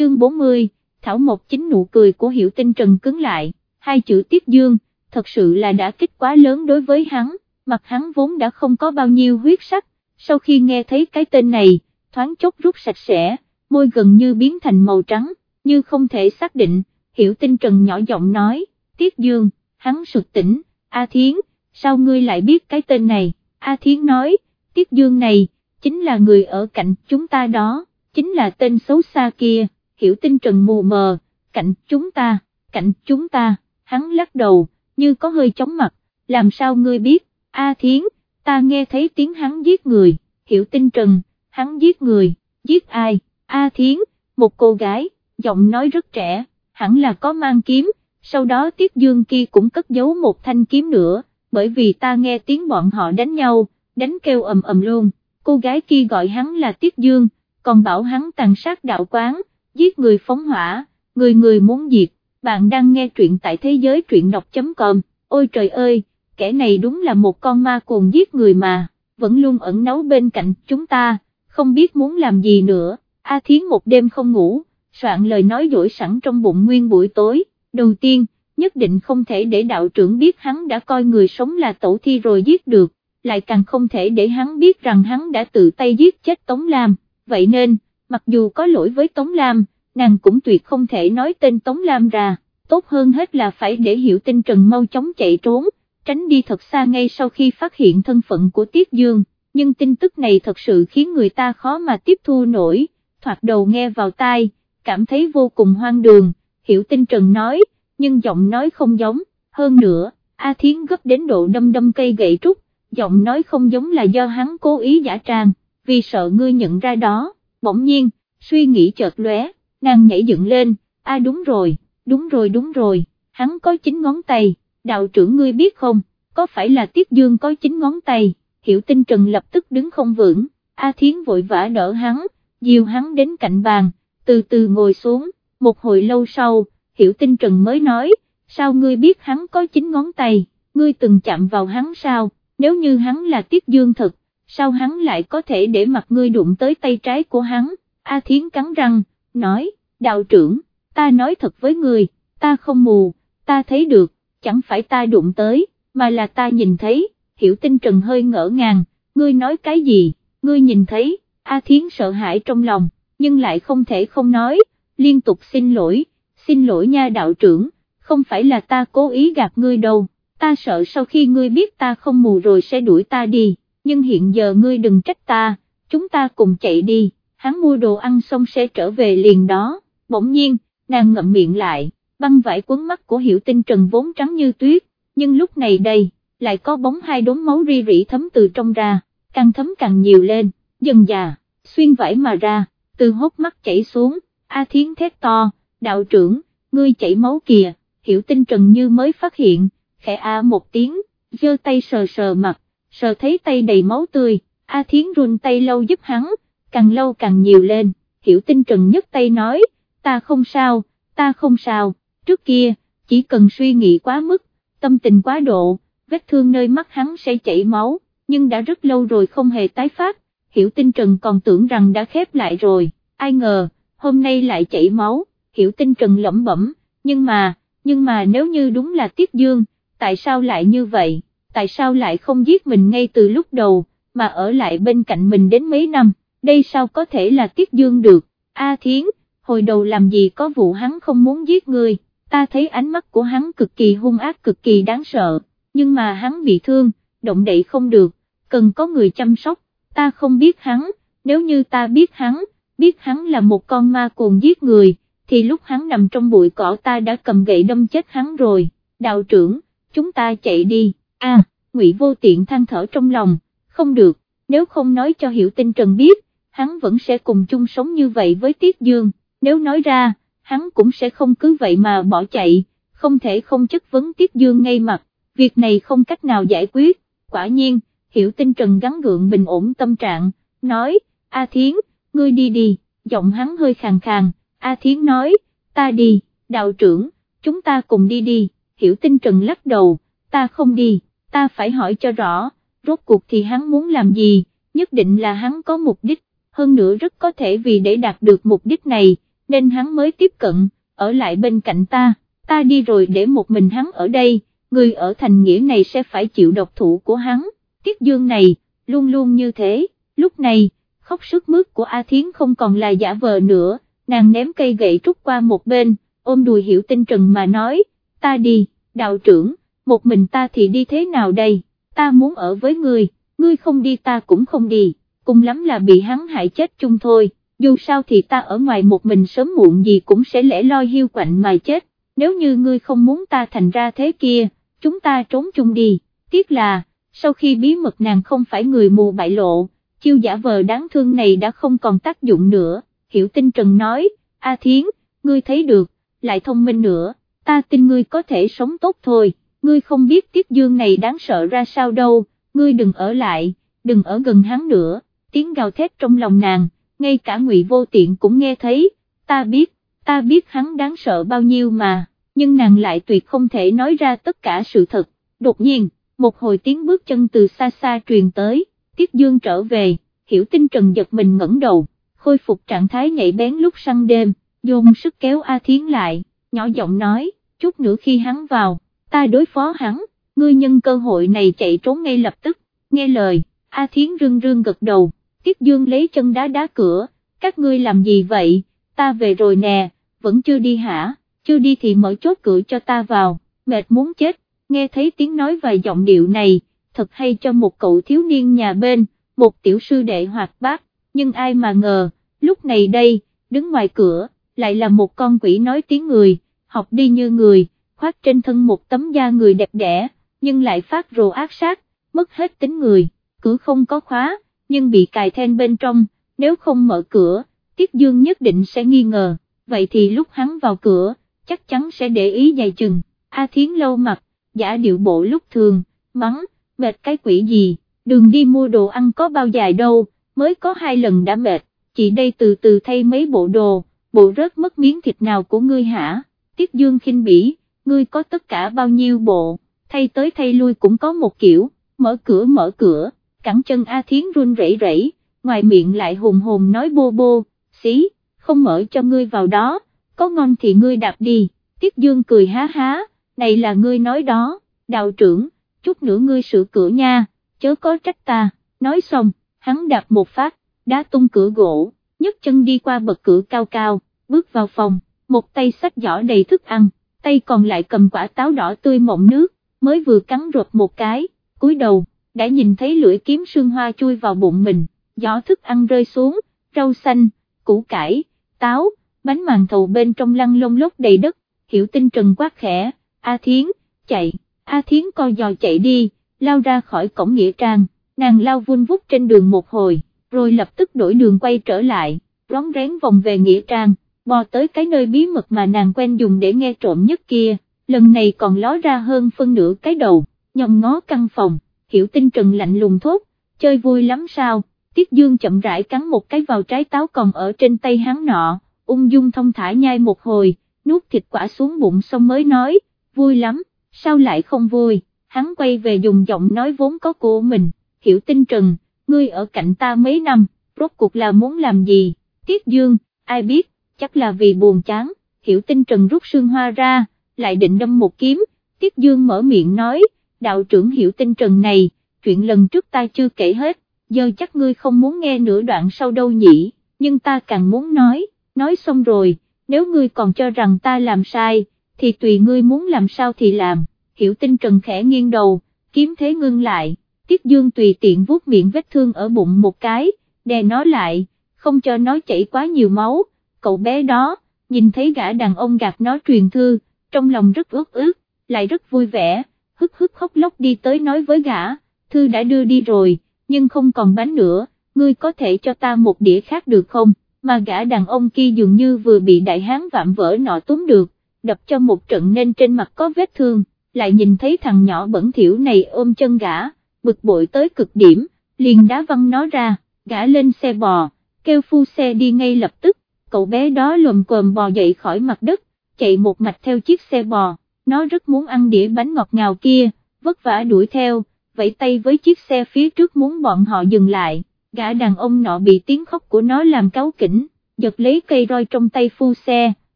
chương 40, Thảo một chính nụ cười của Hiểu Tinh Trần cứng lại, hai chữ Tiết Dương, thật sự là đã kích quá lớn đối với hắn, mặt hắn vốn đã không có bao nhiêu huyết sắc, sau khi nghe thấy cái tên này, thoáng chốc rút sạch sẽ, môi gần như biến thành màu trắng, như không thể xác định, Hiểu Tinh Trần nhỏ giọng nói, Tiết Dương, hắn sực tỉnh, A Thiến, sao ngươi lại biết cái tên này, A Thiến nói, Tiết Dương này, chính là người ở cạnh chúng ta đó, chính là tên xấu xa kia, hiểu tinh trần mù mờ, cạnh chúng ta, cạnh chúng ta, hắn lắc đầu, như có hơi chóng mặt, làm sao ngươi biết, A Thiến, ta nghe thấy tiếng hắn giết người, hiểu tinh trần, hắn giết người, giết ai, A Thiến, một cô gái, giọng nói rất trẻ, hẳn là có mang kiếm, sau đó Tiết Dương kia cũng cất giấu một thanh kiếm nữa, bởi vì ta nghe tiếng bọn họ đánh nhau, đánh kêu ầm ầm luôn, cô gái kia gọi hắn là Tiết Dương, còn bảo hắn tàn sát đạo quán, giết người phóng hỏa, người người muốn diệt, bạn đang nghe truyện tại thế giới truyện đọc.com, ôi trời ơi, kẻ này đúng là một con ma cuồng giết người mà, vẫn luôn ẩn nấu bên cạnh chúng ta, không biết muốn làm gì nữa, A Thiến một đêm không ngủ, soạn lời nói dỗi sẵn trong bụng nguyên buổi tối, đầu tiên, nhất định không thể để đạo trưởng biết hắn đã coi người sống là tổ thi rồi giết được, lại càng không thể để hắn biết rằng hắn đã tự tay giết chết Tống Lam, vậy nên, mặc dù có lỗi với Tống Lam, nàng cũng tuyệt không thể nói tên Tống Lam ra, tốt hơn hết là phải để hiểu tin Trần mau chóng chạy trốn, tránh đi thật xa ngay sau khi phát hiện thân phận của Tiết Dương, nhưng tin tức này thật sự khiến người ta khó mà tiếp thu nổi, thoạt đầu nghe vào tai, cảm thấy vô cùng hoang đường, hiểu tin Trần nói, nhưng giọng nói không giống, hơn nữa, A Thiến gấp đến độ đâm đâm cây gậy trúc, giọng nói không giống là do hắn cố ý giả trang, vì sợ ngươi nhận ra đó, bỗng nhiên, suy nghĩ chợt lóe, nàng nhảy dựng lên, a đúng rồi, đúng rồi đúng rồi, hắn có chín ngón tay, đạo trưởng ngươi biết không, có phải là Tiết Dương có chín ngón tay, hiểu tinh trần lập tức đứng không vững, A Thiến vội vã đỡ hắn, dìu hắn đến cạnh bàn, từ từ ngồi xuống, một hồi lâu sau, hiểu tinh trần mới nói, sao ngươi biết hắn có chín ngón tay, ngươi từng chạm vào hắn sao, nếu như hắn là Tiết Dương thật, sao hắn lại có thể để mặt ngươi đụng tới tay trái của hắn, A Thiến cắn răng, nói, đạo trưởng, ta nói thật với ngươi, ta không mù, ta thấy được, chẳng phải ta đụng tới, mà là ta nhìn thấy, hiểu tinh trần hơi ngỡ ngàng, ngươi nói cái gì, ngươi nhìn thấy, A Thiến sợ hãi trong lòng, nhưng lại không thể không nói, liên tục xin lỗi, xin lỗi nha đạo trưởng, không phải là ta cố ý gạt ngươi đâu, ta sợ sau khi ngươi biết ta không mù rồi sẽ đuổi ta đi, nhưng hiện giờ ngươi đừng trách ta, chúng ta cùng chạy đi, hắn mua đồ ăn xong sẽ trở về liền đó, bỗng nhiên, nàng ngậm miệng lại, băng vải quấn mắt của hiểu tinh trần vốn trắng như tuyết, nhưng lúc này đây, lại có bóng hai đốm máu ri rỉ thấm từ trong ra, càng thấm càng nhiều lên, dần già, xuyên vải mà ra, từ hốc mắt chảy xuống, A Thiến thét to, đạo trưởng, ngươi chảy máu kìa, hiểu tinh trần như mới phát hiện, khẽ a một tiếng, giơ tay sờ sờ mặt, sờ thấy tay đầy máu tươi, A Thiến run tay lâu giúp hắn, càng lâu càng nhiều lên, hiểu tinh trần nhất tay nói, ta không sao, ta không sao, trước kia, chỉ cần suy nghĩ quá mức, tâm tình quá độ, vết thương nơi mắt hắn sẽ chảy máu, nhưng đã rất lâu rồi không hề tái phát, hiểu tinh trần còn tưởng rằng đã khép lại rồi, ai ngờ, hôm nay lại chảy máu, hiểu tinh trần lẩm bẩm, nhưng mà, nhưng mà nếu như đúng là Tiết Dương, tại sao lại như vậy, tại sao lại không giết mình ngay từ lúc đầu, mà ở lại bên cạnh mình đến mấy năm, đây sao có thể là Tiết Dương được, A Thiến, hồi đầu làm gì có vụ hắn không muốn giết người, ta thấy ánh mắt của hắn cực kỳ hung ác cực kỳ đáng sợ, nhưng mà hắn bị thương, động đậy không được, cần có người chăm sóc, ta không biết hắn, nếu như ta biết hắn, biết hắn là một con ma cuồng giết người, thì lúc hắn nằm trong bụi cỏ ta đã cầm gậy đâm chết hắn rồi, đạo trưởng, chúng ta chạy đi, a ngụy vô tiện than thở trong lòng, không được, nếu không nói cho hiểu tinh trần biết, hắn vẫn sẽ cùng chung sống như vậy với Tiết Dương, nếu nói ra, hắn cũng sẽ không cứ vậy mà bỏ chạy, không thể không chất vấn Tiết Dương ngay mặt, việc này không cách nào giải quyết, quả nhiên, hiểu tinh trần gắn gượng bình ổn tâm trạng, nói, A Thiến, ngươi đi đi, giọng hắn hơi khàn khàn, A Thiến nói, ta đi, đạo trưởng, chúng ta cùng đi đi, hiểu tinh trần lắc đầu, ta không đi, ta phải hỏi cho rõ, rốt cuộc thì hắn muốn làm gì, nhất định là hắn có mục đích, hơn nữa rất có thể vì để đạt được mục đích này, nên hắn mới tiếp cận, ở lại bên cạnh ta, ta đi rồi để một mình hắn ở đây, người ở thành nghĩa này sẽ phải chịu độc thủ của hắn, tiết dương này, luôn luôn như thế, lúc này, khóc sức mướt của A Thiến không còn là giả vờ nữa, nàng ném cây gậy trúc qua một bên, ôm đùi hiểu tinh trần mà nói, ta đi, đạo trưởng, một mình ta thì đi thế nào đây, ta muốn ở với ngươi, ngươi không đi ta cũng không đi, cùng lắm là bị hắn hại chết chung thôi, dù sao thì ta ở ngoài một mình sớm muộn gì cũng sẽ lẻ loi hiu quạnh mà chết, nếu như ngươi không muốn ta thành ra thế kia, chúng ta trốn chung đi, tiếc là, sau khi bí mật nàng không phải người mù bại lộ, chiêu giả vờ đáng thương này đã không còn tác dụng nữa, hiểu tinh trần nói, A Thiến, ngươi thấy được, lại thông minh nữa, ta tin ngươi có thể sống tốt thôi, ngươi không biết tiết dương này đáng sợ ra sao đâu, ngươi đừng ở lại, đừng ở gần hắn nữa, tiếng gào thét trong lòng nàng, ngay cả ngụy vô tiện cũng nghe thấy, ta biết, ta biết hắn đáng sợ bao nhiêu mà, nhưng nàng lại tuyệt không thể nói ra tất cả sự thật, đột nhiên, một hồi tiếng bước chân từ xa xa truyền tới, tiết dương trở về, hiểu tinh trần giật mình ngẩng đầu, khôi phục trạng thái nhạy bén lúc săn đêm, dồn sức kéo A Thiến lại, nhỏ giọng nói, chút nữa khi hắn vào, ta đối phó hắn, ngươi nhân cơ hội này chạy trốn ngay lập tức, nghe lời, A Thiến rưng rưng gật đầu, Tiết Dương lấy chân đá đá cửa, các ngươi làm gì vậy, ta về rồi nè, vẫn chưa đi hả, chưa đi thì mở chốt cửa cho ta vào, mệt muốn chết, nghe thấy tiếng nói và giọng điệu này, thật hay cho một cậu thiếu niên nhà bên, một tiểu sư đệ hoạt bát, nhưng ai mà ngờ, lúc này đây, đứng ngoài cửa, lại là một con quỷ nói tiếng người, học đi như người, khoác trên thân một tấm da người đẹp đẽ, nhưng lại phát rồ ác sát, mất hết tính người, cửa không có khóa, nhưng bị cài then bên trong, nếu không mở cửa, Tiết Dương nhất định sẽ nghi ngờ, vậy thì lúc hắn vào cửa, chắc chắn sẽ để ý dày chừng, A Thiến lâu mặt, giả điệu bộ lúc thường, mắng, mệt cái quỷ gì, đường đi mua đồ ăn có bao dài đâu, mới có hai lần đã mệt, chị đây từ từ thay mấy bộ đồ, bộ rớt mất miếng thịt nào của ngươi hả, Tiết Dương khinh bỉ, ngươi có tất cả bao nhiêu bộ, thay tới thay lui cũng có một kiểu, mở cửa mở cửa, cẳng chân A Thiến run rẩy rẩy, ngoài miệng lại hùng hồn nói bô bô, xí, không mở cho ngươi vào đó, có ngon thì ngươi đạp đi, Tiết Dương cười há há, này là ngươi nói đó, đạo trưởng, chút nữa ngươi sửa cửa nha, chớ có trách ta, nói xong, hắn đạp một phát, đá tung cửa gỗ, nhấc chân đi qua bậc cửa cao cao, bước vào phòng, một tay sách giỏ đầy thức ăn, tay còn lại cầm quả táo đỏ tươi mọng nước, mới vừa cắn rột một cái, cúi đầu, đã nhìn thấy lưỡi kiếm sương hoa chui vào bụng mình, gió thức ăn rơi xuống, rau xanh, củ cải, táo, bánh màn thầu bên trong lăn lông lốc đầy đất, hiểu tinh trần quát khẽ, A Thiến, chạy, A Thiến co giò chạy đi, lao ra khỏi cổng nghĩa trang, nàng lao vun vút trên đường một hồi, rồi lập tức đổi đường quay trở lại, rón rén vòng về nghĩa trang, bò tới cái nơi bí mật mà nàng quen dùng để nghe trộm nhất kia, lần này còn ló ra hơn phân nửa cái đầu, nhòm ngó căn phòng hiểu tinh trần lạnh lùng thốt, chơi vui lắm sao, Tiết Dương chậm rãi cắn một cái vào trái táo còn ở trên tay hắn nọ, ung dung thông thả nhai một hồi, nuốt thịt quả xuống bụng xong mới nói, vui lắm, sao lại không vui, hắn quay về dùng giọng nói vốn có của mình, hiểu tinh trần, ngươi ở cạnh ta mấy năm, rốt cuộc là muốn làm gì, Tiết Dương, ai biết, chắc là vì buồn chán, hiểu tinh trần rút sương hoa ra, lại định đâm một kiếm, Tiết Dương mở miệng nói, đạo trưởng hiểu tinh trần này, chuyện lần trước ta chưa kể hết, giờ chắc ngươi không muốn nghe nửa đoạn sau đâu nhỉ, nhưng ta càng muốn nói, nói xong rồi, nếu ngươi còn cho rằng ta làm sai, thì tùy ngươi muốn làm sao thì làm, hiểu tinh trần khẽ nghiêng đầu, kiếm thế ngưng lại, tiết dương tùy tiện vuốt miệng vết thương ở bụng một cái, đè nó lại, không cho nó chảy quá nhiều máu, cậu bé đó, nhìn thấy gã đàn ông gạt nó truyền thư, trong lòng rất ướt ướt, lại rất vui vẻ hức hức khóc lóc đi tới nói với gã, thư đã đưa đi rồi, nhưng không còn bánh nữa, ngươi có thể cho ta một đĩa khác được không, mà gã đàn ông kia dường như vừa bị đại hán vạm vỡ nọ túm được, đập cho một trận nên trên mặt có vết thương, lại nhìn thấy thằng nhỏ bẩn thỉu này ôm chân gã, bực bội tới cực điểm, liền đá văng nó ra, gã lên xe bò, kêu phu xe đi ngay lập tức, cậu bé đó lồm cồm bò dậy khỏi mặt đất, chạy một mạch theo chiếc xe bò, nó rất muốn ăn đĩa bánh ngọt ngào kia, vất vả đuổi theo, vẫy tay với chiếc xe phía trước muốn bọn họ dừng lại, gã đàn ông nọ bị tiếng khóc của nó làm cáu kỉnh, giật lấy cây roi trong tay phu xe,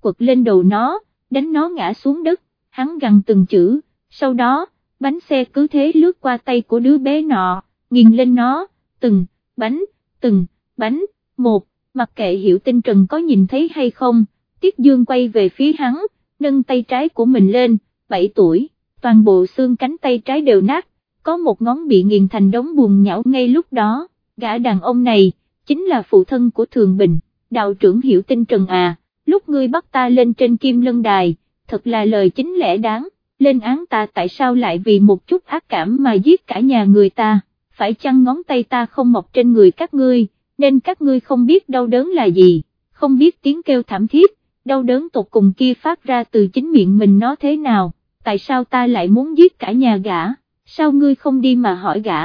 quật lên đầu nó, đánh nó ngã xuống đất, hắn gằn từng chữ, sau đó, bánh xe cứ thế lướt qua tay của đứa bé nọ, nghiền lên nó, từng, bánh, từng, bánh, một, mặc kệ hiểu tinh trần có nhìn thấy hay không, Tiết Dương quay về phía hắn, nâng tay trái của mình lên, 7 tuổi, toàn bộ xương cánh tay trái đều nát, có một ngón bị nghiền thành đống buồn nhão. Ngay lúc đó, gã đàn ông này, chính là phụ thân của Thường Bình, đạo trưởng hiểu tinh trần à, lúc ngươi bắt ta lên trên kim lân đài, thật là lời chính lẽ đáng, lên án ta tại sao lại vì một chút ác cảm mà giết cả nhà người ta, phải chăng ngón tay ta không mọc trên người các ngươi, nên các ngươi không biết đau đớn là gì, không biết tiếng kêu thảm thiết, đau đớn tột cùng kia phát ra từ chính miệng mình nó thế nào, tại sao ta lại muốn giết cả nhà gã, sao ngươi không đi mà hỏi gã,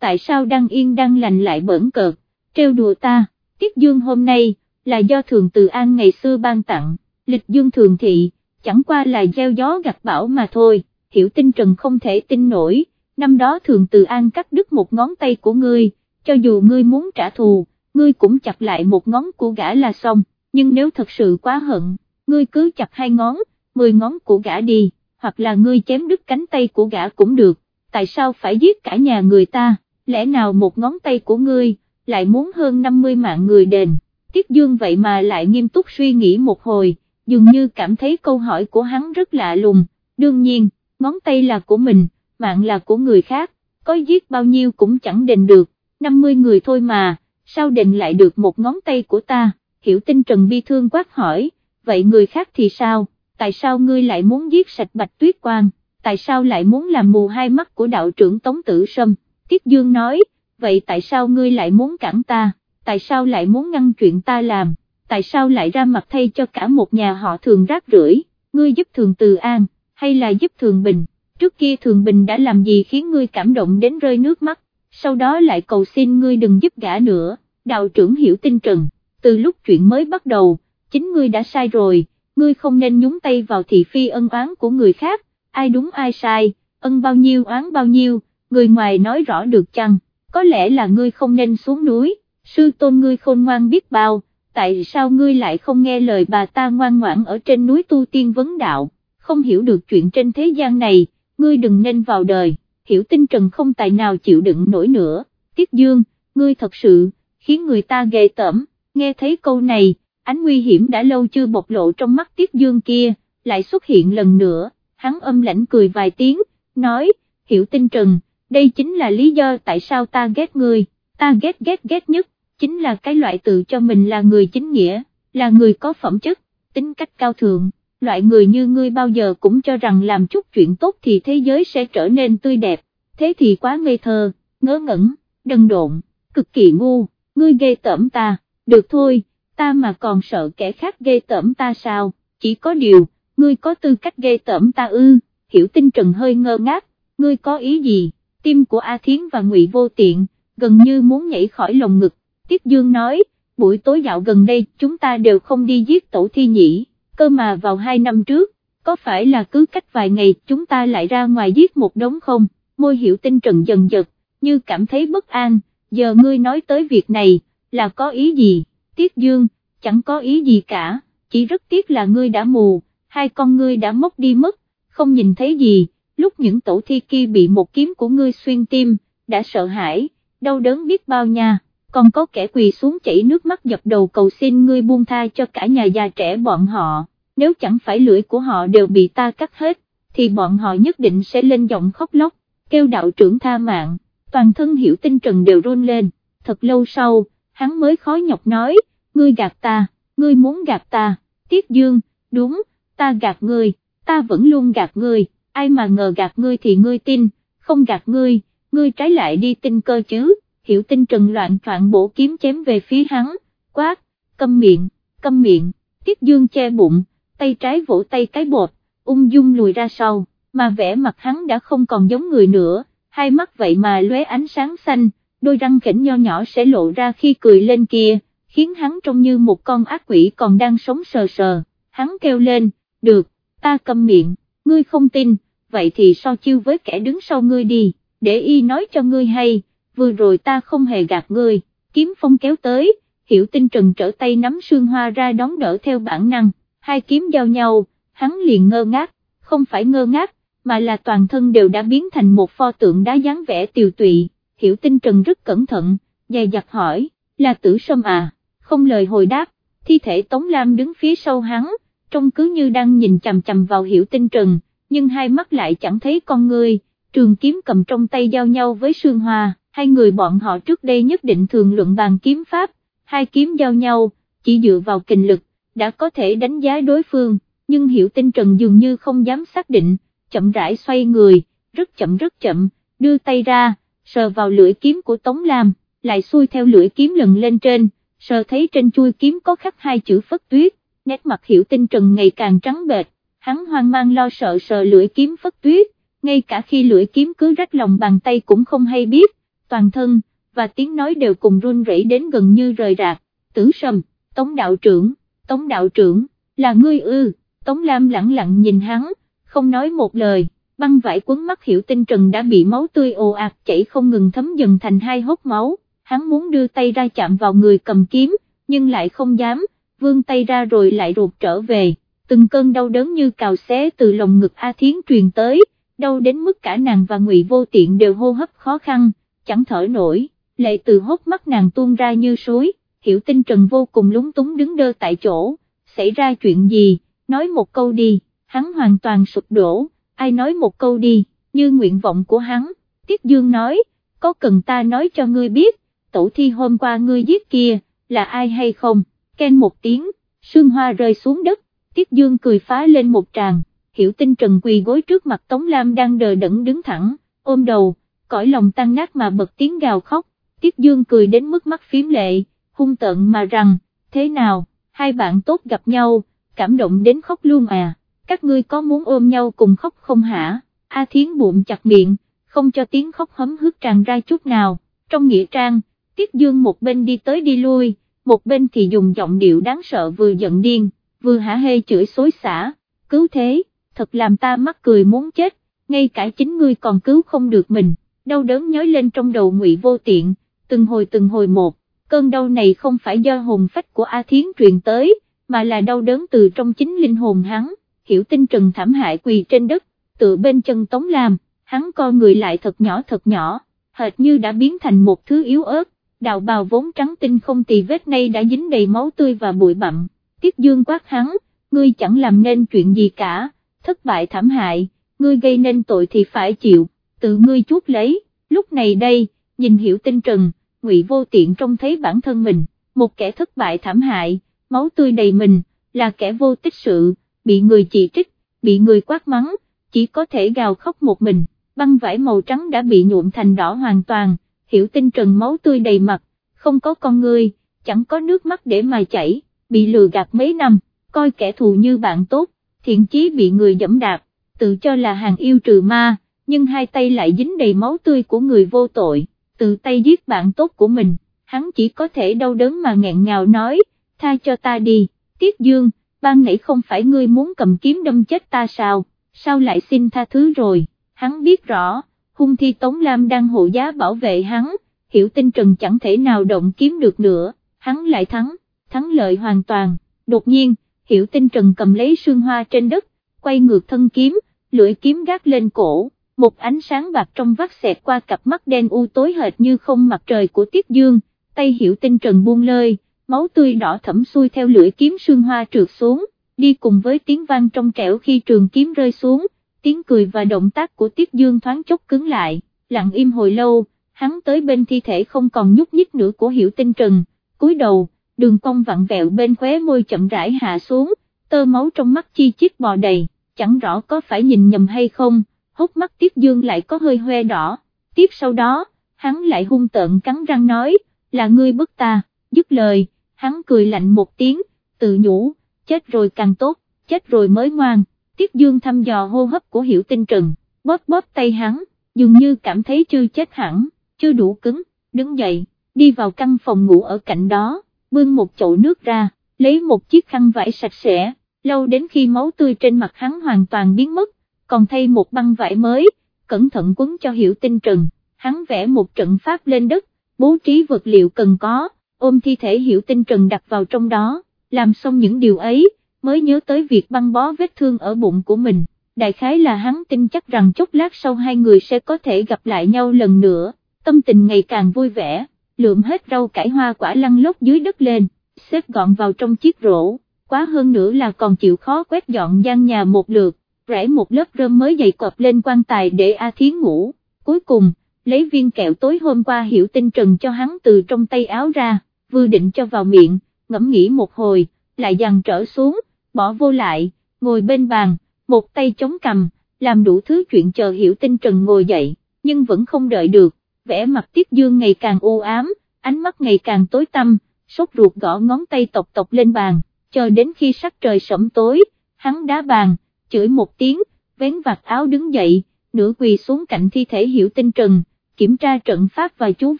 tại sao đang yên đang lành lại bẩn cợt, trêu đùa ta, Tiết Dương hôm nay, là do Thường Từ An ngày xưa ban tặng, lịch dương thường thị, chẳng qua là gieo gió gặt bão mà thôi, hiểu tinh trần không thể tin nổi, năm đó Thường Từ An cắt đứt một ngón tay của ngươi, cho dù ngươi muốn trả thù, ngươi cũng chặt lại một ngón của gã là xong, nhưng nếu thật sự quá hận, ngươi cứ chặt hai ngón, mười ngón của gã đi, hoặc là ngươi chém đứt cánh tay của gã cũng được, tại sao phải giết cả nhà người ta, lẽ nào một ngón tay của ngươi, lại muốn hơn 50 mạng người đền, Tiết Dương vậy mà lại nghiêm túc suy nghĩ một hồi, dường như cảm thấy câu hỏi của hắn rất lạ lùng, đương nhiên, ngón tay là của mình, mạng là của người khác, có giết bao nhiêu cũng chẳng đền được, 50 người thôi mà, sao đền lại được một ngón tay của ta, hiểu tinh trần bi thương quát hỏi, vậy người khác thì sao, tại sao ngươi lại muốn giết sạch bạch tuyết quang, tại sao lại muốn làm mù hai mắt của đạo trưởng Tống Tử Sâm, Tiết Dương nói, vậy tại sao ngươi lại muốn cản ta, tại sao lại muốn ngăn chuyện ta làm, tại sao lại ra mặt thay cho cả một nhà họ thường rác rưởi, ngươi giúp thường từ an, hay là giúp thường bình, trước kia thường bình đã làm gì khiến ngươi cảm động đến rơi nước mắt, sau đó lại cầu xin ngươi đừng giúp gã nữa, đạo trưởng hiểu tinh trần, từ lúc chuyện mới bắt đầu, chính ngươi đã sai rồi, ngươi không nên nhúng tay vào thị phi ân oán của người khác, ai đúng ai sai, ân bao nhiêu oán bao nhiêu, người ngoài nói rõ được chăng, có lẽ là ngươi không nên xuống núi, sư tôn ngươi khôn ngoan biết bao, tại sao ngươi lại không nghe lời bà ta ngoan ngoãn ở trên núi tu tiên vấn đạo, không hiểu được chuyện trên thế gian này, ngươi đừng nên vào đời, hiểu tinh trần không tài nào chịu đựng nổi nữa, tiết dương, ngươi thật sự, khiến người ta ghê tởm, nghe thấy câu này, ánh nguy hiểm đã lâu chưa bộc lộ trong mắt tiết dương kia, lại xuất hiện lần nữa, hắn âm lãnh cười vài tiếng, nói, hiểu tinh trần, đây chính là lý do tại sao ta ghét người. ta ghét ghét ghét nhất, chính là cái loại tự cho mình là người chính nghĩa, là người có phẩm chất, tính cách cao thượng, loại người như ngươi bao giờ cũng cho rằng làm chút chuyện tốt thì thế giới sẽ trở nên tươi đẹp, thế thì quá ngây thơ, ngớ ngẩn, đần độn, cực kỳ ngu, ngươi ghê tởm ta, được thôi, ta mà còn sợ kẻ khác ghê tởm ta sao, chỉ có điều, ngươi có tư cách ghê tởm ta ư, hiểu tinh trần hơi ngơ ngác, ngươi có ý gì, tim của A Thiến và Ngụy Vô Tiện, gần như muốn nhảy khỏi lồng ngực, Tiết Dương nói, buổi tối dạo gần đây chúng ta đều không đi giết tổ thi nhỉ, cơ mà vào hai năm trước, có phải là cứ cách vài ngày chúng ta lại ra ngoài giết một đống không, môi hiểu tinh trần dần dật, như cảm thấy bất an, giờ ngươi nói tới việc này, là có ý gì, Tiết Dương, chẳng có ý gì cả, chỉ rất tiếc là ngươi đã mù, hai con ngươi đã mốc đi mất, không nhìn thấy gì, lúc những tổ thi kia bị một kiếm của ngươi xuyên tim, đã sợ hãi, đau đớn biết bao nha. Còn có kẻ quỳ xuống chảy nước mắt dập đầu cầu xin ngươi buông tha cho cả nhà già trẻ bọn họ, nếu chẳng phải lưỡi của họ đều bị ta cắt hết, thì bọn họ nhất định sẽ lên giọng khóc lóc, kêu đạo trưởng tha mạng, toàn thân hiểu tinh trần đều run lên, thật lâu sau, hắn mới khó nhọc nói, ngươi gạt ta, ngươi muốn gạt ta, Tiết Dương, đúng, ta gạt ngươi, ta vẫn luôn gạt ngươi, ai mà ngờ gạt ngươi thì ngươi tin, không gạt ngươi, ngươi trái lại đi tin cơ chứ. Hiểu tinh trần loạn troạn bổ kiếm chém về phía hắn, quát, câm miệng, câm miệng, tiết dương che bụng, tay trái vỗ tay cái bột, ung dung lùi ra sau, mà vẻ mặt hắn đã không còn giống người nữa, hai mắt vậy mà lóe ánh sáng xanh, đôi răng khỉnh nho nhỏ sẽ lộ ra khi cười lên kia, khiến hắn trông như một con ác quỷ còn đang sống sờ sờ, hắn kêu lên, được, ta câm miệng, ngươi không tin, vậy thì so chiêu với kẻ đứng sau ngươi đi, để y nói cho ngươi hay vừa rồi ta không hề gạt ngươi, kiếm phong kéo tới, Hiểu Tinh Trần trở tay nắm Sương Hoa ra đón đỡ theo bản năng, hai kiếm giao nhau, hắn liền ngơ ngác, không phải ngơ ngác, mà là toàn thân đều đã biến thành một pho tượng đá dáng vẻ tiều tụy, Hiểu Tinh Trần rất cẩn thận, dày dặt hỏi, là tử sâm à, không lời hồi đáp, thi thể Tống Lam đứng phía sau hắn, trông cứ như đang nhìn chằm chằm vào Hiểu Tinh Trần, nhưng hai mắt lại chẳng thấy con người, trường kiếm cầm trong tay giao nhau với Sương Hoa, hai người bọn họ trước đây nhất định thường luận bàn kiếm pháp, hai kiếm giao nhau, chỉ dựa vào kình lực, đã có thể đánh giá đối phương, nhưng Hiểu Tinh Trần dường như không dám xác định, chậm rãi xoay người, rất chậm rất chậm, đưa tay ra, sờ vào lưỡi kiếm của Tống Lam, lại xuôi theo lưỡi kiếm lần lên trên, sờ thấy trên chui kiếm có khắc hai chữ phất tuyết, nét mặt Hiểu Tinh Trần ngày càng trắng bệch, hắn hoang mang lo sợ sờ lưỡi kiếm phất tuyết, ngay cả khi lưỡi kiếm cứ rách lòng bàn tay cũng không hay biết, toàn thân, và tiếng nói đều cùng run rẩy đến gần như rời rạc, tử sầm, tống đạo trưởng, tống đạo trưởng, là ngươi ư, tống lam lặng lặng nhìn hắn, không nói một lời, băng vải quấn mắt hiểu tinh trần đã bị máu tươi ồ ạt chảy không ngừng thấm dần thành hai hốc máu, hắn muốn đưa tay ra chạm vào người cầm kiếm, nhưng lại không dám, vươn tay ra rồi lại rụt trở về, từng cơn đau đớn như cào xé từ lồng ngực A Thiến truyền tới, đau đến mức cả nàng và Ngụy Vô Tiện đều hô hấp khó khăn, chẳng thở nổi, lệ từ hốc mắt nàng tuôn ra như suối, hiểu tinh trần vô cùng lúng túng đứng đơ tại chỗ, xảy ra chuyện gì, nói một câu đi, hắn hoàn toàn sụp đổ, ai nói một câu đi, như nguyện vọng của hắn, Tiết Dương nói, có cần ta nói cho ngươi biết, tổ thi hôm qua ngươi giết kia, là ai hay không, ken một tiếng, sương hoa rơi xuống đất, Tiết Dương cười phá lên một tràng, hiểu tinh trần quỳ gối trước mặt Tống Lam đang đờ đẫn đứng thẳng, ôm đầu, cõi lòng tan nát mà bật tiếng gào khóc, Tiết Dương cười đến mức mắt phím lệ, hung tợn mà rằng, thế nào, hai bạn tốt gặp nhau, cảm động đến khóc luôn à, các ngươi có muốn ôm nhau cùng khóc không hả, A Thiến bụng chặt miệng, không cho tiếng khóc hấm hức tràn ra chút nào, trong nghĩa trang, Tiết Dương một bên đi tới đi lui, một bên thì dùng giọng điệu đáng sợ vừa giận điên, vừa hả hê chửi xối xả, cứu thế, thật làm ta mắc cười muốn chết, ngay cả chính ngươi còn cứu không được mình, đau đớn nhói lên trong đầu ngụy vô tiện, từng hồi từng hồi một, cơn đau này không phải do hồn phách của A Thiến truyền tới, mà là đau đớn từ trong chính linh hồn hắn, hiểu tinh trần thảm hại quỳ trên đất, tự bên chân Tống Lam, hắn co người lại thật nhỏ thật nhỏ, hệt như đã biến thành một thứ yếu ớt, đào bào vốn trắng tinh không tì vết nay đã dính đầy máu tươi và bụi bặm, tiết dương quát hắn, ngươi chẳng làm nên chuyện gì cả, thất bại thảm hại, ngươi gây nên tội thì phải chịu, tự ngươi chuốt lấy, lúc này đây, nhìn hiểu tinh trần, ngụy vô tiện trông thấy bản thân mình, một kẻ thất bại thảm hại, máu tươi đầy mình, là kẻ vô tích sự, bị người chỉ trích, bị người quát mắng, chỉ có thể gào khóc một mình, băng vải màu trắng đã bị nhuộm thành đỏ hoàn toàn, hiểu tinh trần máu tươi đầy mặt, không có con người, chẳng có nước mắt để mà chảy, bị lừa gạt mấy năm, coi kẻ thù như bạn tốt, thiện chí bị người dẫm đạp, tự cho là hàng yêu trừ ma, nhưng hai tay lại dính đầy máu tươi của người vô tội, tự tay giết bạn tốt của mình, hắn chỉ có thể đau đớn mà nghẹn ngào nói, tha cho ta đi, Tiết Dương, ban nãy không phải ngươi muốn cầm kiếm đâm chết ta sao, sao lại xin tha thứ rồi, hắn biết rõ, hung thi Tống Lam đang hộ giá bảo vệ hắn, hiểu tinh trần chẳng thể nào động kiếm được nữa, hắn lại thắng, thắng lợi hoàn toàn, đột nhiên, hiểu tinh trần cầm lấy sương hoa trên đất, quay ngược thân kiếm, lưỡi kiếm gác lên cổ, một ánh sáng bạc trong vắt xẹt qua cặp mắt đen u tối hệt như không mặt trời của Tiết Dương, tay hiểu tinh trần buông lơi, máu tươi đỏ thẫm xuôi theo lưỡi kiếm sương hoa trượt xuống, đi cùng với tiếng vang trong trẻo khi trường kiếm rơi xuống, tiếng cười và động tác của Tiết Dương thoáng chốc cứng lại, lặng im hồi lâu, hắn tới bên thi thể không còn nhúc nhích nữa của hiểu tinh trần, cúi đầu, đường cong vặn vẹo bên khóe môi chậm rãi hạ xuống, tơ máu trong mắt chi chít bò đầy, chẳng rõ có phải nhìn nhầm hay không, hốc mắt Tiết Dương lại có hơi hoe đỏ, tiếp sau đó, hắn lại hung tợn cắn răng nói, là ngươi bức ta, dứt lời, hắn cười lạnh một tiếng, tự nhủ, chết rồi càng tốt, chết rồi mới ngoan, Tiết Dương thăm dò hô hấp của Hiểu Tinh Trần, bóp bóp tay hắn, dường như cảm thấy chưa chết hẳn, chưa đủ cứng, đứng dậy, đi vào căn phòng ngủ ở cạnh đó, bưng một chậu nước ra, lấy một chiếc khăn vải sạch sẽ, lâu đến khi máu tươi trên mặt hắn hoàn toàn biến mất, còn thay một băng vải mới, cẩn thận quấn cho Hiểu Tinh Trần, hắn vẽ một trận pháp lên đất, bố trí vật liệu cần có, ôm thi thể hiểu tinh trần đặt vào trong đó, làm xong những điều ấy, mới nhớ tới việc băng bó vết thương ở bụng của mình, đại khái là hắn tin chắc rằng chốc lát sau hai người sẽ có thể gặp lại nhau lần nữa, tâm tình ngày càng vui vẻ, lượm hết rau cải hoa quả lăn lóc dưới đất lên, xếp gọn vào trong chiếc rổ, quá hơn nữa là còn chịu khó quét dọn gian nhà một lượt, rải một lớp rơm mới dày cọp lên quan tài để A Thiến ngủ, cuối cùng, lấy viên kẹo tối hôm qua hiểu tinh trần cho hắn từ trong tay áo ra, vừa định cho vào miệng, ngẫm nghĩ một hồi, lại dằn trở xuống, bỏ vô lại, ngồi bên bàn, một tay chống cầm, làm đủ thứ chuyện chờ hiểu tinh trần ngồi dậy, nhưng vẫn không đợi được, vẻ mặt tiết dương ngày càng u ám, ánh mắt ngày càng tối tăm, sốt ruột gõ ngón tay tộc tộc lên bàn, chờ đến khi sắc trời sẫm tối, hắn đá bàn, chửi một tiếng, vén vạt áo đứng dậy, nửa quỳ xuống cạnh thi thể hiểu tinh trần, kiểm tra trận pháp và chú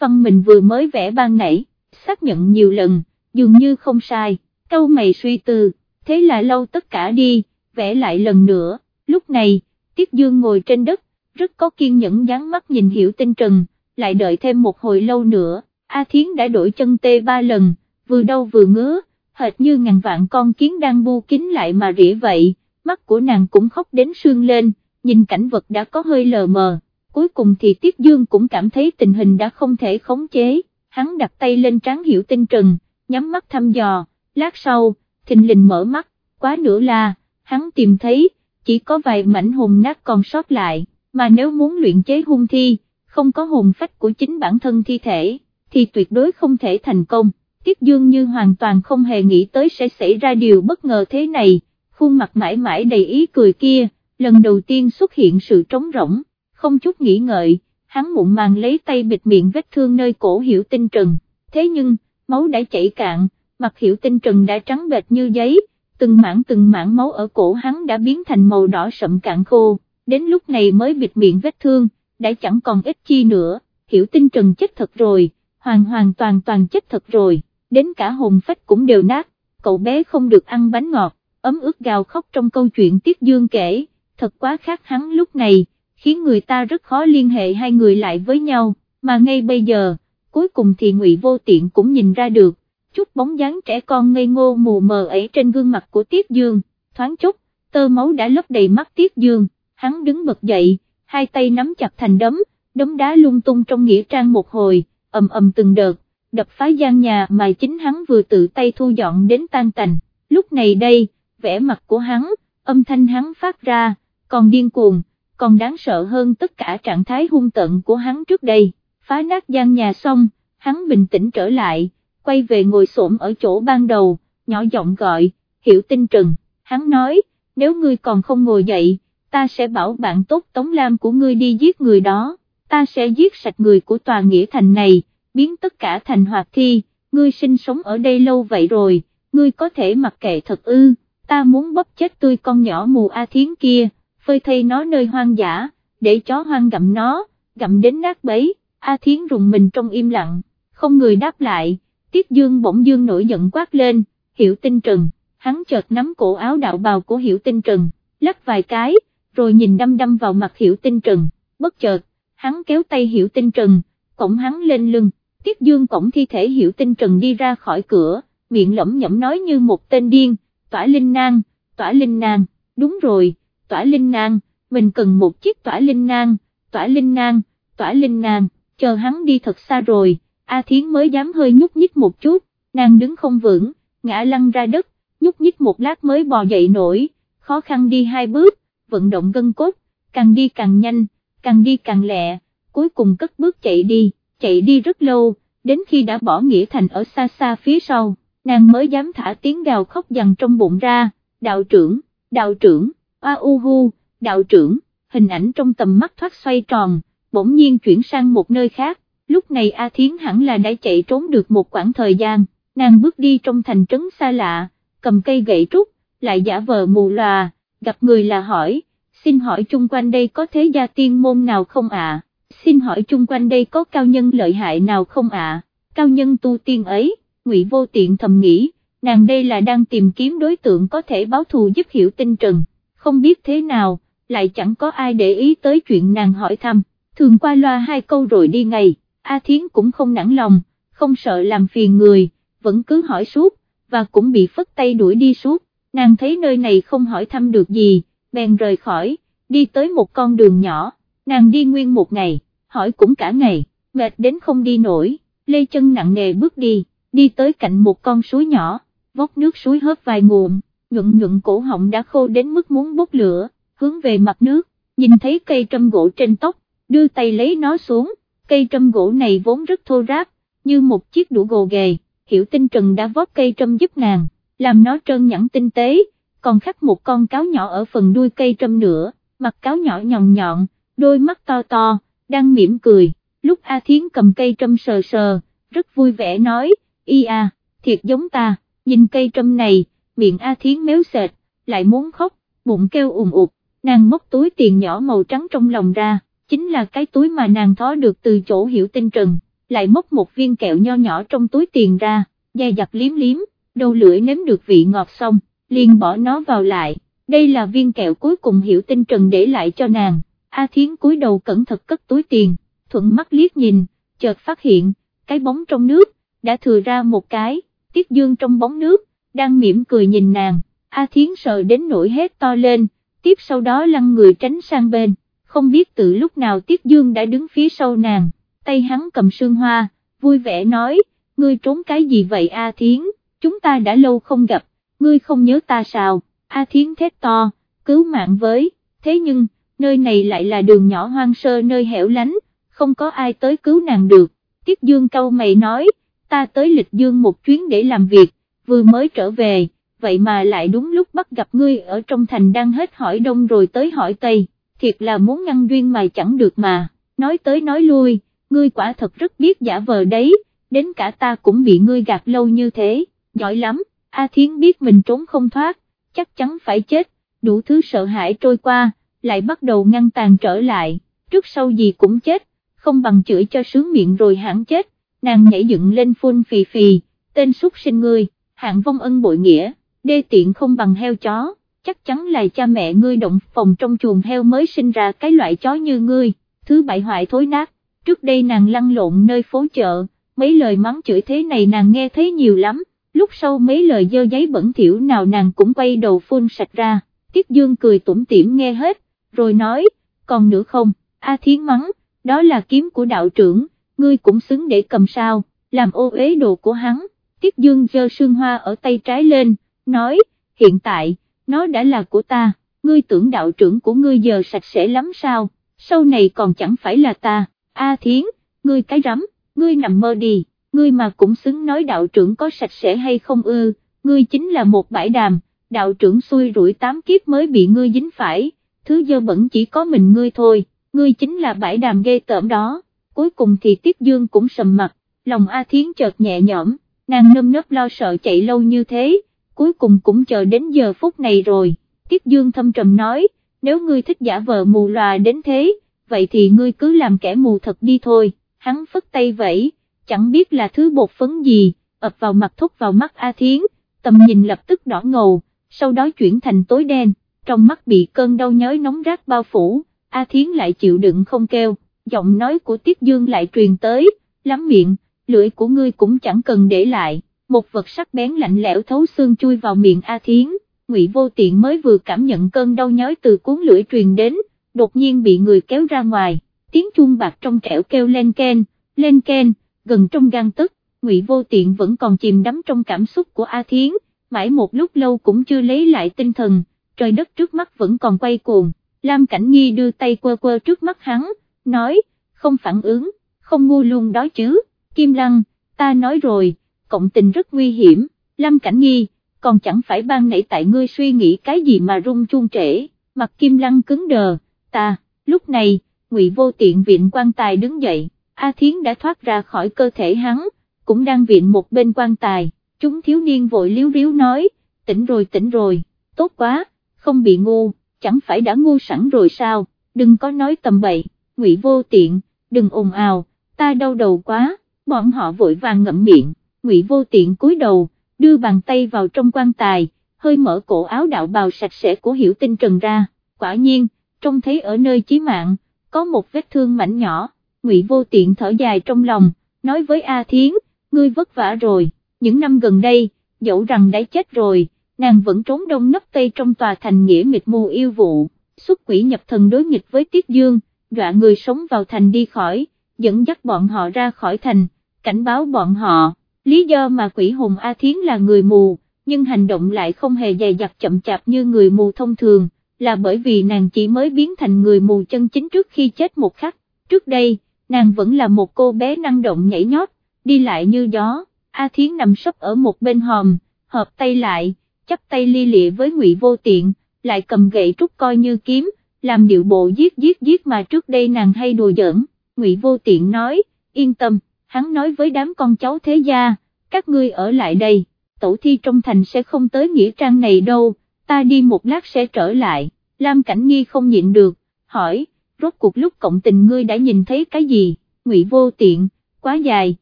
văn mình vừa mới vẽ ban nãy, xác nhận nhiều lần, dường như không sai, câu mày suy tư, thế là lâu tất cả đi, vẽ lại lần nữa, lúc này, Tiết Dương ngồi trên đất, rất có kiên nhẫn dán mắt nhìn hiểu tinh trần, lại đợi thêm một hồi lâu nữa, A Thiến đã đổi chân tê ba lần, vừa đau vừa ngứa, hệt như ngàn vạn con kiến đang bu kín lại mà rỉ vậy, mắt của nàng cũng khóc đến sương lên, nhìn cảnh vật đã có hơi lờ mờ, cuối cùng thì Tiết Dương cũng cảm thấy tình hình đã không thể khống chế, hắn đặt tay lên trán hiểu tinh trần, nhắm mắt thăm dò, lát sau, thình lình mở mắt, quá nữa là, hắn tìm thấy, chỉ có vài mảnh hồn nát còn sót lại, mà nếu muốn luyện chế hung thi, không có hồn phách của chính bản thân thi thể, thì tuyệt đối không thể thành công. Tiết Dương như hoàn toàn không hề nghĩ tới sẽ xảy ra điều bất ngờ thế này, khuôn mặt mãi mãi đầy ý cười kia, lần đầu tiên xuất hiện sự trống rỗng, không chút nghĩ ngợi, hắn muộn màng lấy tay bịt miệng vết thương nơi cổ hiểu tinh trần, thế nhưng, máu đã chảy cạn, mặt hiểu tinh trần đã trắng bệt như giấy, từng mảng từng mảng máu ở cổ hắn đã biến thành màu đỏ sậm cạn khô, đến lúc này mới bịt miệng vết thương, đã chẳng còn ít chi nữa, hiểu tinh trần chết thật rồi, hoàn hoàn toàn toàn chết thật rồi, đến cả hồn phách cũng đều nát, cậu bé không được ăn bánh ngọt, ấm ướt gào khóc trong câu chuyện Tiết Dương kể, thật quá khác hắn lúc này, khiến người ta rất khó liên hệ hai người lại với nhau, mà ngay bây giờ, cuối cùng thì Ngụy Vô Tiện cũng nhìn ra được, chút bóng dáng trẻ con ngây ngô mù mờ ấy trên gương mặt của Tiết Dương, thoáng chốc, tơ máu đã lấp đầy mắt Tiết Dương, hắn đứng bật dậy, hai tay nắm chặt thành đấm, đấm đá lung tung trong nghĩa trang một hồi, ầm ầm từng đợt, đập phá gian nhà mà chính hắn vừa tự tay thu dọn đến tan tành, lúc này đây, vẻ mặt của hắn, âm thanh hắn phát ra, còn điên cuồng, còn đáng sợ hơn tất cả trạng thái hung tận của hắn trước đây, phá nát gian nhà xong, hắn bình tĩnh trở lại, quay về ngồi xổm ở chỗ ban đầu, nhỏ giọng gọi, hiểu tinh trừng, hắn nói, nếu ngươi còn không ngồi dậy, ta sẽ bảo bạn tốt Tống Lam của ngươi đi giết người đó, ta sẽ giết sạch người của tòa nghĩa thành này, biến tất cả thành hoạt thi, ngươi sinh sống ở đây lâu vậy rồi, ngươi có thể mặc kệ thật ư, ta muốn bóp chết tươi con nhỏ mù A Thiến kia, phơi thay nó nơi hoang dã, để chó hoang gặm nó, gặm đến nát bấy, A Thiến rùng mình trong im lặng, không người đáp lại, Tiết Dương bỗng dương nổi giận quát lên, hiểu tinh trần, hắn chợt nắm cổ áo đạo bào của hiểu tinh trần, lắc vài cái, rồi nhìn đâm đâm vào mặt hiểu tinh trần, bất chợt, hắn kéo tay hiểu tinh trần, cổng hắn lên lưng, Tiết Dương cổng thi thể hiểu tinh trần đi ra khỏi cửa, miệng lẩm nhẩm nói như một tên điên, tỏa linh nang, tỏa linh nang, đúng rồi, tỏa linh nang, mình cần một chiếc tỏa linh nang, tỏa linh nang, tỏa linh nang, chờ hắn đi thật xa rồi, A Thiến mới dám hơi nhúc nhích một chút, nàng đứng không vững, ngã lăn ra đất, nhúc nhích một lát mới bò dậy nổi, khó khăn đi hai bước, vận động gân cốt, càng đi càng nhanh, càng đi càng lẹ, cuối cùng cất bước chạy đi, chạy đi rất lâu, đến khi đã bỏ Nghĩa Thành ở xa xa phía sau, nàng mới dám thả tiếng gào khóc dằn trong bụng ra, đạo trưởng, đạo trưởng, a u hu, đạo trưởng, hình ảnh trong tầm mắt thoát xoay tròn, bỗng nhiên chuyển sang một nơi khác, lúc này A Thiến hẳn là đã chạy trốn được một quãng thời gian, nàng bước đi trong thành trấn xa lạ, cầm cây gậy trúc, lại giả vờ mù lòa, gặp người là hỏi, xin hỏi chung quanh đây có thế gia tiên môn nào không ạ, xin hỏi chung quanh đây có cao nhân lợi hại nào không ạ, cao nhân tu tiên ấy, ngụy vô tiện thầm nghĩ, nàng đây là đang tìm kiếm đối tượng có thể báo thù giúp hiểu tinh trần, không biết thế nào, lại chẳng có ai để ý tới chuyện nàng hỏi thăm, thường qua loa hai câu rồi đi ngày, A Thiến cũng không nản lòng, không sợ làm phiền người, vẫn cứ hỏi suốt, và cũng bị phất tay đuổi đi suốt, nàng thấy nơi này không hỏi thăm được gì, bèn rời khỏi, đi tới một con đường nhỏ, nàng đi nguyên một ngày, hỏi cũng cả ngày, mệt đến không đi nổi, lê chân nặng nề bước đi, đi tới cạnh một con suối nhỏ, vóc nước suối hớp vài nguồn, nhuận nhuận cổ họng đã khô đến mức muốn bốc lửa, hướng về mặt nước, nhìn thấy cây trâm gỗ trên tóc, đưa tay lấy nó xuống, cây trâm gỗ này vốn rất thô ráp, như một chiếc đũa gồ ghề, hiểu tinh trần đã vót cây trâm giúp nàng, làm nó trơn nhẵn tinh tế, còn khắc một con cáo nhỏ ở phần đuôi cây trâm nữa, mặt cáo nhỏ nhọn nhọn, đôi mắt to to, đang mỉm cười, lúc A Thiến cầm cây trâm sờ sờ, rất vui vẻ nói, y a, thiệt giống ta, nhìn cây trâm này, miệng A Thiến méo sệt, lại muốn khóc, bụng kêu ùm ụt, nàng móc túi tiền nhỏ màu trắng trong lòng ra, chính là cái túi mà nàng thó được từ chỗ hiểu tinh trần, lại móc một viên kẹo nho nhỏ trong túi tiền ra, dai dặt liếm liếm, đầu lưỡi nếm được vị ngọt xong, liền bỏ nó vào lại, đây là viên kẹo cuối cùng hiểu tinh trần để lại cho nàng, A Thiến cúi đầu cẩn thận cất túi tiền, thuận mắt liếc nhìn, chợt phát hiện, cái bóng trong nước, đã thừa ra một cái, tiết dương trong bóng nước, đang mỉm cười nhìn nàng, A Thiến sợ đến nỗi hết to lên, tiếp sau đó lăn người tránh sang bên, không biết từ lúc nào Tiết Dương đã đứng phía sau nàng, tay hắn cầm sương hoa, vui vẻ nói, ngươi trốn cái gì vậy A Thiến, chúng ta đã lâu không gặp, ngươi không nhớ ta sao, A Thiến thét to, cứu mạng với, thế nhưng, nơi này lại là đường nhỏ hoang sơ nơi hẻo lánh, không có ai tới cứu nàng được, Tiết Dương câu mày nói, ta tới lịch dương một chuyến để làm việc, vừa mới trở về, vậy mà lại đúng lúc bắt gặp ngươi ở trong thành đang hết hỏi đông rồi tới hỏi tây, thiệt là muốn ngăn duyên mà chẳng được mà, nói tới nói lui, ngươi quả thật rất biết giả vờ đấy, đến cả ta cũng bị ngươi gạt lâu như thế, giỏi lắm, A Thiến biết mình trốn không thoát, chắc chắn phải chết, đủ thứ sợ hãi trôi qua, lại bắt đầu ngăn tàn trở lại, trước sau gì cũng chết, không bằng chửi cho sướng miệng rồi hẳn chết, nàng nhảy dựng lên phun phì phì, tên súc sinh ngươi, hạng vong ân bội nghĩa đê tiện không bằng heo chó, chắc chắn là cha mẹ ngươi động phòng trong chuồng heo mới sinh ra cái loại chó như ngươi, thứ bại hoại thối nát, trước đây nàng lăn lộn nơi phố chợ, mấy lời mắng chửi thế này nàng nghe thấy nhiều lắm, lúc sau mấy lời dơ giấy bẩn thỉu nào nàng cũng quay đầu phun sạch ra, Tiết Dương cười tủm tỉm nghe hết, rồi nói, còn nữa không, A Thiến mắng, đó là kiếm của đạo trưởng, ngươi cũng xứng để cầm sao, làm ô uế đồ của hắn, Tiết Dương giơ sương hoa ở tay trái lên, nói, hiện tại, nó đã là của ta, ngươi tưởng đạo trưởng của ngươi giờ sạch sẽ lắm sao, sau này còn chẳng phải là ta, A Thiến, ngươi cái rắm, ngươi nằm mơ đi, ngươi mà cũng xứng nói đạo trưởng có sạch sẽ hay không ư, ngươi chính là một bãi đàm, đạo trưởng xui rủi tám kiếp mới bị ngươi dính phải, thứ dơ bẩn chỉ có mình ngươi thôi, ngươi chính là bãi đàm ghê tởm đó, cuối cùng thì Tiết Dương cũng sầm mặt, lòng A Thiến chợt nhẹ nhõm, nàng nâm nấp lo sợ chạy lâu như thế, cuối cùng cũng chờ đến giờ phút này rồi, Tiết Dương thâm trầm nói, nếu ngươi thích giả vờ mù lòa đến thế, vậy thì ngươi cứ làm kẻ mù thật đi thôi, hắn phất tay vẫy, chẳng biết là thứ bột phấn gì, ập vào mặt thúc vào mắt A Thiến, tầm nhìn lập tức đỏ ngầu, sau đó chuyển thành tối đen, trong mắt bị cơn đau nhói nóng rát bao phủ, A Thiến lại chịu đựng không kêu, giọng nói của Tiết Dương lại truyền tới, lắm miệng, lưỡi của ngươi cũng chẳng cần để lại. Một vật sắc bén lạnh lẽo thấu xương chui vào miệng A Thiến, Ngụy Vô Tiện mới vừa cảm nhận cơn đau nhói từ cuốn lưỡi truyền đến, đột nhiên bị người kéo ra ngoài, tiếng chuông bạc trong trẻo kêu lên ken, lên ken, gần trong gan tức, Ngụy Vô Tiện vẫn còn chìm đắm trong cảm xúc của A Thiến, mãi một lúc lâu cũng chưa lấy lại tinh thần, trời đất trước mắt vẫn còn quay cuồng, Lam Cảnh Nghi đưa tay quơ quơ trước mắt hắn, nói, không phản ứng, không ngu luôn đó chứ, Kim Lăng, ta nói rồi cộng tình rất nguy hiểm, Lâm Cảnh Nghi, còn chẳng phải ban nãy tại ngươi suy nghĩ cái gì mà rung chuông trễ, mặt Kim Lăng cứng đờ, ta, lúc này, Ngụy Vô Tiện viện quan tài đứng dậy, A Thiến đã thoát ra khỏi cơ thể hắn, cũng đang viện một bên quan tài, chúng thiếu niên vội liếu riếu nói, tỉnh rồi tỉnh rồi, tốt quá, không bị ngu, chẳng phải đã ngu sẵn rồi sao, đừng có nói tầm bậy, Ngụy Vô Tiện, đừng ồn ào, ta đau đầu quá, bọn họ vội vàng ngậm miệng. Ngụy Vô Tiện cúi đầu, đưa bàn tay vào trong quan tài, hơi mở cổ áo đạo bào sạch sẽ của Hiểu Tinh Trần ra, quả nhiên, trông thấy ở nơi chí mạng, có một vết thương mảnh nhỏ, Ngụy Vô Tiện thở dài trong lòng, nói với A Thiến, ngươi vất vả rồi, những năm gần đây, dẫu rằng đã chết rồi, nàng vẫn trốn đông nấp tây trong tòa thành nghĩa nghịch mù yêu vụ, xuất quỷ nhập thần đối nghịch với Tiết Dương, dọa người sống vào thành đi khỏi, dẫn dắt bọn họ ra khỏi thành, cảnh báo bọn họ, lý do mà quỷ hồn A Thiến là người mù, nhưng hành động lại không hề dày dặt chậm chạp như người mù thông thường, là bởi vì nàng chỉ mới biến thành người mù chân chính trước khi chết một khắc, trước đây, nàng vẫn là một cô bé năng động nhảy nhót, đi lại như gió, A Thiến nằm sấp ở một bên hòm, hợp tay lại, chắp tay ly lịa với ngụy vô tiện, lại cầm gậy trúc coi như kiếm, làm điệu bộ giết giết giết mà trước đây nàng hay đùa giỡn, ngụy vô tiện nói, yên tâm, hắn nói với đám con cháu thế gia, các ngươi ở lại đây, tổ thi trong thành sẽ không tới nghĩa trang này đâu, ta đi một lát sẽ trở lại, Lam Cảnh Nghi không nhịn được, hỏi, rốt cuộc lúc cộng tình ngươi đã nhìn thấy cái gì, ngụy vô tiện, quá dài,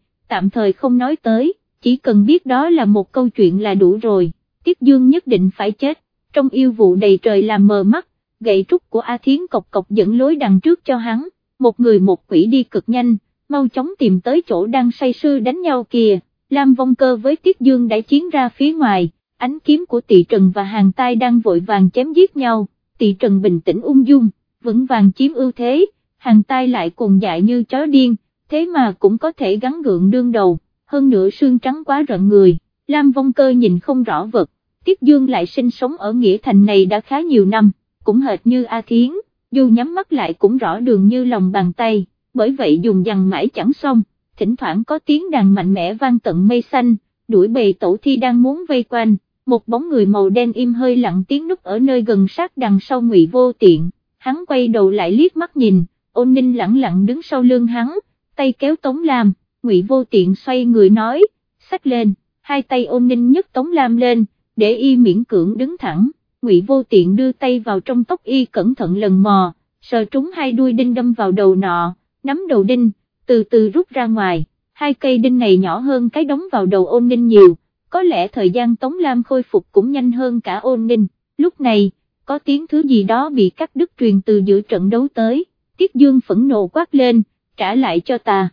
tạm thời không nói tới, chỉ cần biết đó là một câu chuyện là đủ rồi, Tiết Dương nhất định phải chết, trong yêu vụ đầy trời làm mờ mắt, gậy trúc của A Thiến cộc cộc dẫn lối đằng trước cho hắn, một người một quỷ đi cực nhanh, mau chóng tìm tới chỗ đang say sư đánh nhau kìa, Lam Vong Cơ với Tiết Dương đã chiến ra phía ngoài, ánh kiếm của Tị Trần và Hàng Tai đang vội vàng chém giết nhau, Tị Trần bình tĩnh ung dung, vững vàng chiếm ưu thế, Hàng Tai lại cùng dại như chó điên, thế mà cũng có thể gắn gượng đương đầu, hơn nữa xương trắng quá rợn người, Lam Vong Cơ nhìn không rõ vật, Tiết Dương lại sinh sống ở Nghĩa Thành này đã khá nhiều năm, cũng hệt như A Thiến, dù nhắm mắt lại cũng rõ đường như lòng bàn tay, bởi vậy dùng dằn mãi chẳng xong, thỉnh thoảng có tiếng đàn mạnh mẽ vang tận mây xanh, đuổi bầy tổ thi đang muốn vây quanh, một bóng người màu đen im hơi lặng tiếng núp ở nơi gần sát đằng sau ngụy vô tiện, hắn quay đầu lại liếc mắt nhìn, ôn ninh lặng lặng đứng sau lưng hắn, tay kéo Tống Lam, ngụy vô tiện xoay người nói, xách lên, hai tay ôn ninh nhấc Tống Lam lên, để y miễn cưỡng đứng thẳng, ngụy vô tiện đưa tay vào trong tóc y cẩn thận lần mò, sờ trúng hai đuôi đinh đâm vào đầu nọ, nắm đầu đinh, từ từ rút ra ngoài, hai cây đinh này nhỏ hơn cái đóng vào đầu ôn ninh nhiều, có lẽ thời gian Tống Lam khôi phục cũng nhanh hơn cả ôn ninh, lúc này, có tiếng thứ gì đó bị cắt đứt truyền từ giữa trận đấu tới, Tiết Dương phẫn nộ quát lên, trả lại cho ta.